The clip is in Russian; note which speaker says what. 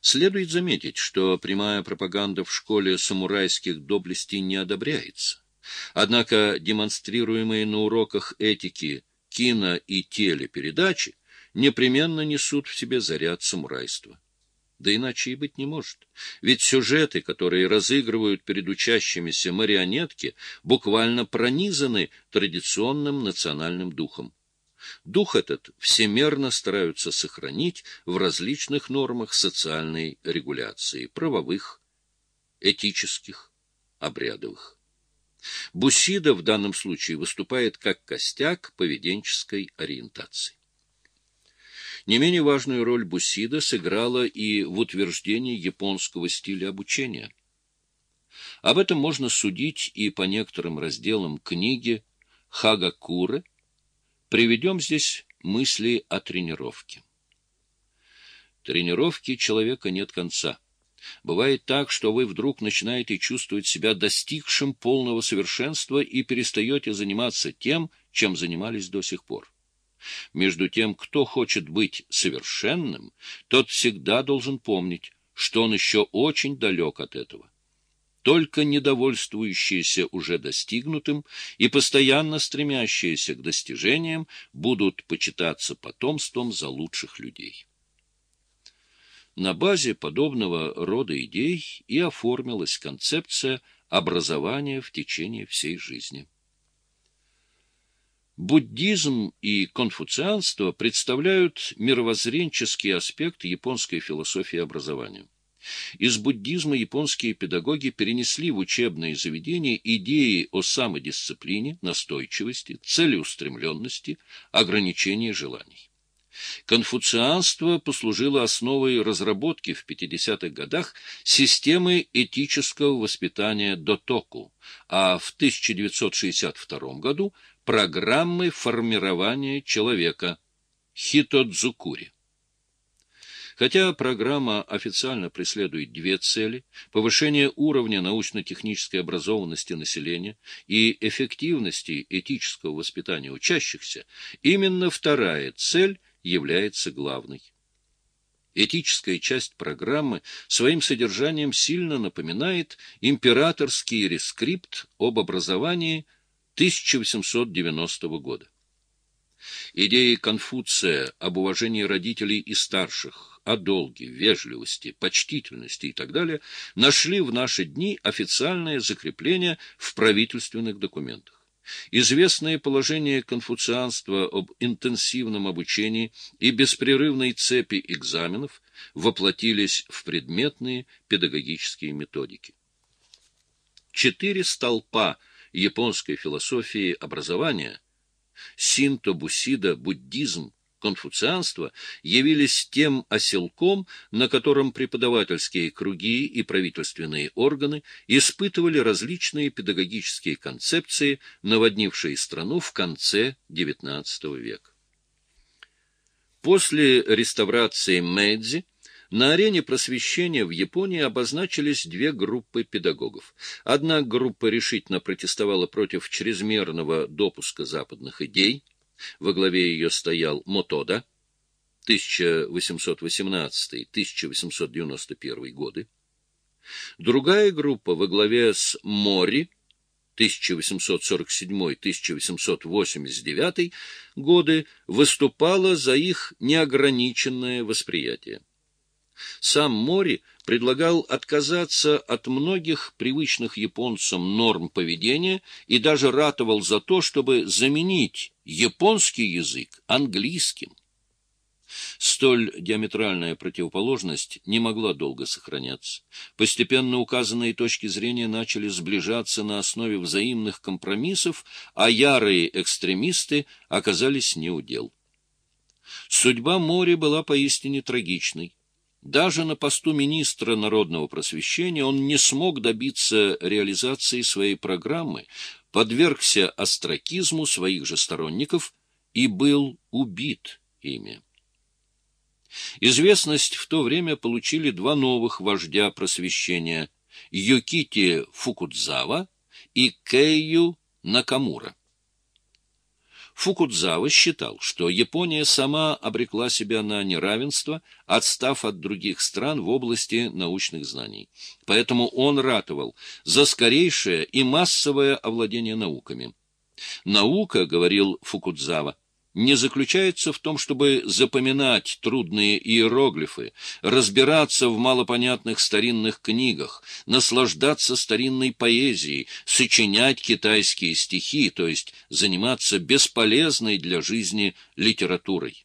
Speaker 1: Следует заметить, что прямая пропаганда в школе самурайских доблестей не одобряется. Однако демонстрируемые на уроках этики кино- и телепередачи непременно несут в себе заряд самурайства. Да иначе и быть не может. Ведь сюжеты, которые разыгрывают перед учащимися марионетки, буквально пронизаны традиционным национальным духом. Дух этот всемерно стараются сохранить в различных нормах социальной регуляции, правовых, этических, обрядовых. Бусида в данном случае выступает как костяк поведенческой ориентации. Не менее важную роль Бусида сыграла и в утверждении японского стиля обучения. Об этом можно судить и по некоторым разделам книги Хагакуры. Приведем здесь мысли о тренировке. Тренировки человека нет конца. Бывает так, что вы вдруг начинаете чувствовать себя достигшим полного совершенства и перестаете заниматься тем, чем занимались до сих пор. Между тем, кто хочет быть совершенным, тот всегда должен помнить, что он еще очень далек от этого. Только недовольствующиеся уже достигнутым и постоянно стремящиеся к достижениям будут почитаться потомством за лучших людей. На базе подобного рода идей и оформилась концепция образования в течение всей жизни. Буддизм и конфуцианство представляют мировоззренческий аспект японской философии образования. Из буддизма японские педагоги перенесли в учебные заведения идеи о самодисциплине, настойчивости, целеустремленности, ограничении желаний. Конфуцианство послужило основой разработки в 50-х годах системы этического воспитания Дотоку, а в 1962 году программы формирования человека Хитодзукури. Хотя программа официально преследует две цели – повышение уровня научно-технической образованности населения и эффективности этического воспитания учащихся, именно вторая цель является главной. Этическая часть программы своим содержанием сильно напоминает императорский рескрипт об образовании 1890 года. Идеи Конфуция об уважении родителей и старших, о долге, вежливости, почтительности и так далее нашли в наши дни официальное закрепление в правительственных документах. Известное положение конфуцианства об интенсивном обучении и беспрерывной цепи экзаменов воплотились в предметные педагогические методики. Четыре столпа японской философии образования – синто, бусида, буддизм, конфуцианство явились тем оселком, на котором преподавательские круги и правительственные органы испытывали различные педагогические концепции, наводнившие страну в конце XIX века. После реставрации Мэйдзи на арене просвещения в Японии обозначились две группы педагогов. Одна группа решительно протестовала против чрезмерного допуска западных идей, во главе ее стоял Мотода, 1818-1891 годы. Другая группа во главе с Мори, 1847-1889 годы, выступала за их неограниченное восприятие. Сам Мори предлагал отказаться от многих привычных японцам норм поведения и даже ратовал за то, чтобы заменить японский язык английским. Столь диаметральная противоположность не могла долго сохраняться. Постепенно указанные точки зрения начали сближаться на основе взаимных компромиссов, а ярые экстремисты оказались неудел. Судьба моря была поистине трагичной. Даже на посту министра народного просвещения он не смог добиться реализации своей программы, подвергся остракизму своих же сторонников и был убит ими. Известность в то время получили два новых вождя просвещения – Йокити Фукудзава и Кэйю Накамура. Фукудзава считал, что Япония сама обрекла себя на неравенство, отстав от других стран в области научных знаний. Поэтому он ратовал за скорейшее и массовое овладение науками. Наука, говорил Фукудзава, не заключается в том, чтобы запоминать трудные иероглифы, разбираться в малопонятных старинных книгах, наслаждаться старинной поэзией, сочинять китайские стихи, то есть заниматься бесполезной для жизни литературой.